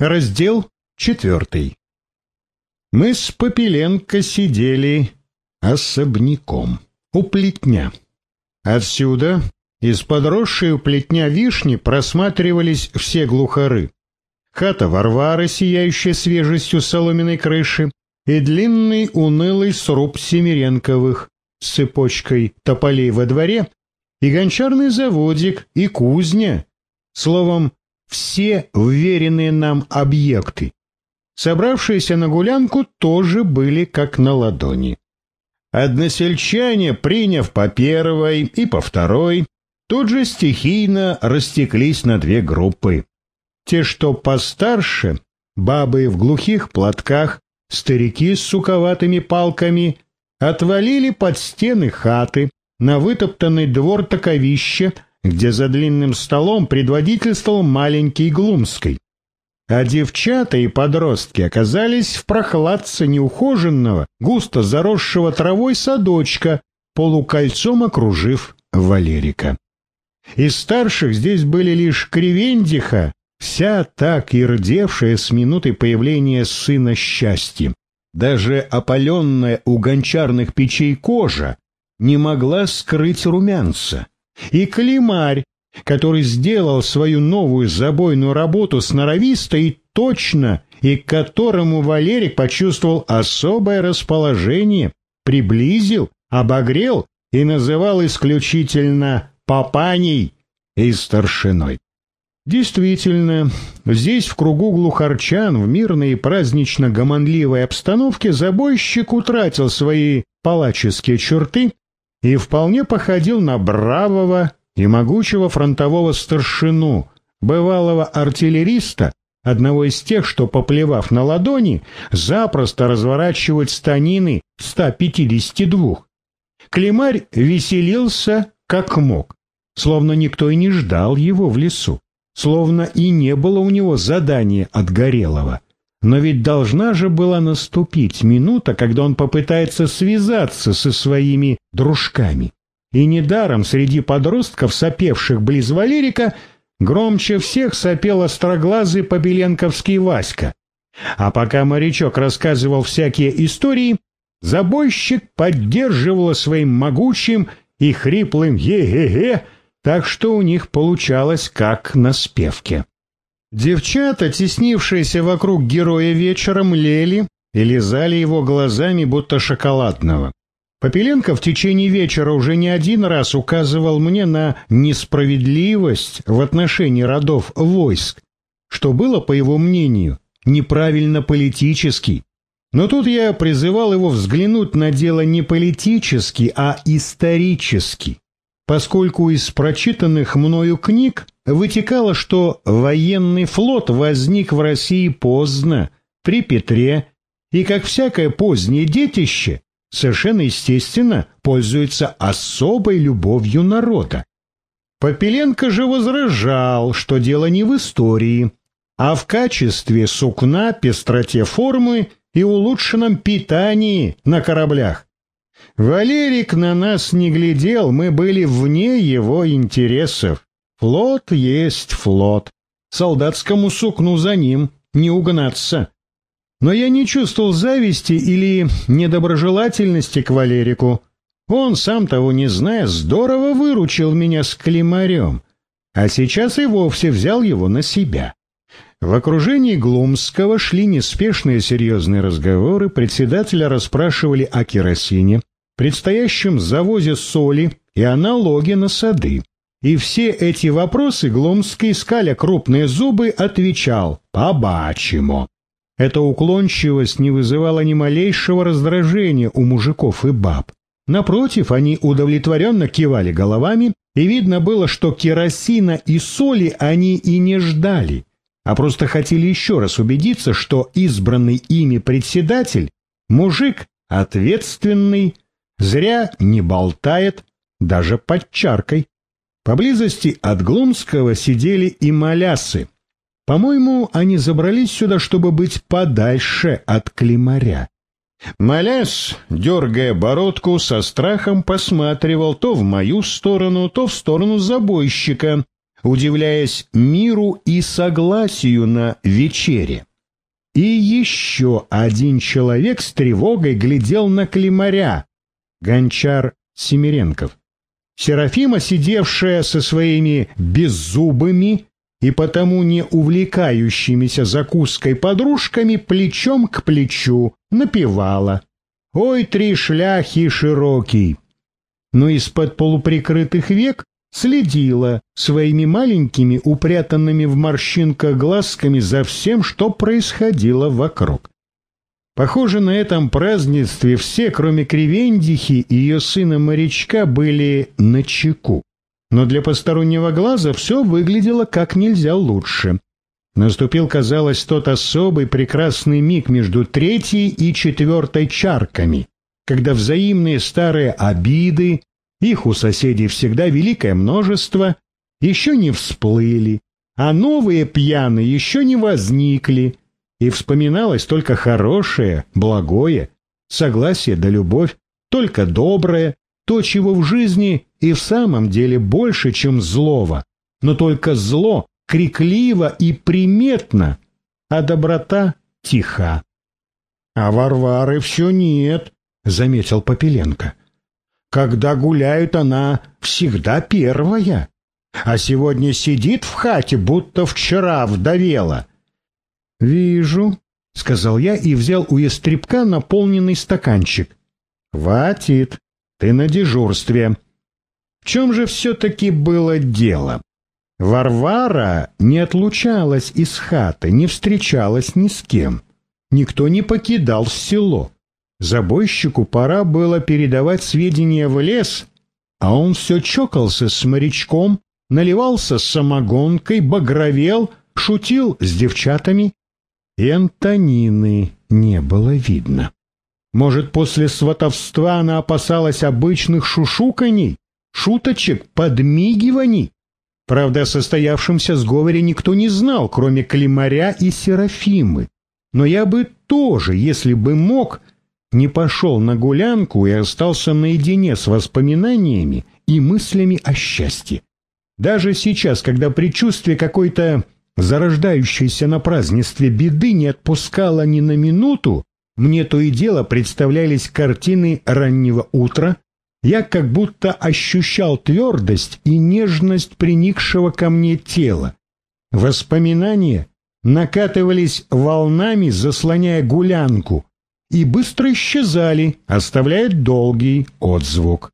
Раздел четвертый. Мы с Попеленко сидели особняком у плетня. Отсюда, из подросшей у плетня вишни, просматривались все глухары. Хата Варвары, сияющая свежестью соломенной крыши, и длинный унылый сруб Семиренковых с цепочкой тополей во дворе, и гончарный заводик, и кузня. Словом, все уверенные нам объекты. Собравшиеся на гулянку тоже были как на ладони. Односельчане, приняв по первой и по второй, тут же стихийно растеклись на две группы. Те, что постарше, бабы в глухих платках, старики с суковатыми палками, отвалили под стены хаты, на вытоптанный двор таковище, где за длинным столом предводительствовал маленький Глумский. А девчата и подростки оказались в прохладце неухоженного, густо заросшего травой садочка, полукольцом окружив Валерика. Из старших здесь были лишь Кривендиха, вся так и рдевшая с минуты появления сына счастьем. Даже опаленная у гончарных печей кожа не могла скрыть румянца и Климарь, который сделал свою новую забойную работу сноровисто и точно, и к которому Валерик почувствовал особое расположение, приблизил, обогрел и называл исключительно «папаней» и «старшиной». Действительно, здесь, в кругу глухарчан, в мирной и празднично-гомонливой обстановке, забойщик утратил свои палаческие черты и вполне походил на бравого и могучего фронтового старшину, бывалого артиллериста, одного из тех, что, поплевав на ладони, запросто разворачивают станины 152. Климарь веселился как мог, словно никто и не ждал его в лесу, словно и не было у него задания от Горелого. Но ведь должна же была наступить минута, когда он попытается связаться со своими дружками. И недаром среди подростков, сопевших близ Валерика, громче всех сопел остроглазый побеленковский Васька. А пока морячок рассказывал всякие истории, забойщик поддерживал своим могучим и хриплым «е-ге-ге», так что у них получалось как на спевке. Девчата, теснившиеся вокруг героя вечером, лели и лизали его глазами, будто шоколадного. Попеленко в течение вечера уже не один раз указывал мне на несправедливость в отношении родов войск, что было, по его мнению, неправильно политически. Но тут я призывал его взглянуть на дело не политически, а исторически поскольку из прочитанных мною книг вытекало, что военный флот возник в России поздно, при Петре, и, как всякое позднее детище, совершенно естественно пользуется особой любовью народа. Попеленко же возражал, что дело не в истории, а в качестве сукна, пестроте формы и улучшенном питании на кораблях. Валерик на нас не глядел, мы были вне его интересов. Флот есть флот. Солдатскому сукну за ним не угнаться. Но я не чувствовал зависти или недоброжелательности к Валерику. Он, сам того не зная, здорово выручил меня с климарем, а сейчас и вовсе взял его на себя. В окружении Глумского шли неспешные серьезные разговоры, председателя расспрашивали о керосине, предстоящем завозе соли и о налоге на сады. И все эти вопросы Гломский, скаля крупные зубы, отвечал «побачимо». Эта уклончивость не вызывала ни малейшего раздражения у мужиков и баб. Напротив, они удовлетворенно кивали головами, и видно было, что керосина и соли они и не ждали, а просто хотели еще раз убедиться, что избранный ими председатель – мужик ответственный, Зря не болтает, даже под чаркой. Поблизости от Глумского сидели и малясы. По-моему, они забрались сюда, чтобы быть подальше от климаря. Маляс, дергая бородку, со страхом посматривал то в мою сторону, то в сторону забойщика. удивляясь миру и согласию на вечере. И еще один человек с тревогой глядел на Климаря, гончар Семиренков. Серафима, сидевшая со своими беззубыми и потому не увлекающимися закуской подружками, плечом к плечу напевала. «Ой, три шляхи широкий!» Но из-под полуприкрытых век следила своими маленькими, упрятанными в морщинках глазками за всем, что происходило вокруг. Похоже, на этом празднестве все, кроме Кривендихи и ее сына-морячка, были на чеку. Но для постороннего глаза все выглядело как нельзя лучше. Наступил, казалось, тот особый прекрасный миг между третьей и четвертой чарками, когда взаимные старые обиды, их у соседей всегда великое множество, еще не всплыли, а новые пьяные еще не возникли, и вспоминалось только хорошее, благое, согласие да любовь, только доброе, то, чего в жизни и в самом деле больше, чем злого, но только зло крикливо и приметно, а доброта тиха. — А Варвары все нет, — заметил Попеленко. Когда гуляет она, всегда первая. А сегодня сидит в хате, будто вчера вдовела. — Вижу, — сказал я и взял у ястребка наполненный стаканчик. — Хватит, ты на дежурстве. В чем же все-таки было дело? Варвара не отлучалась из хаты, не встречалась ни с кем. Никто не покидал село. Забойщику пора было передавать сведения в лес, а он все чокался с морячком, наливался самогонкой, багровел, шутил с девчатами. И Антонины не было видно. Может, после сватовства она опасалась обычных шушуканий, шуточек, подмигиваний? Правда, о состоявшемся сговоре никто не знал, кроме Климаря и Серафимы. Но я бы тоже, если бы мог, не пошел на гулянку и остался наедине с воспоминаниями и мыслями о счастье. Даже сейчас, когда предчувствие какой-то зарождающейся на празднестве беды не отпускало ни на минуту, мне то и дело представлялись картины раннего утра, я как будто ощущал твердость и нежность приникшего ко мне тела. Воспоминания накатывались волнами, заслоняя гулянку, и быстро исчезали, оставляя долгий отзвук.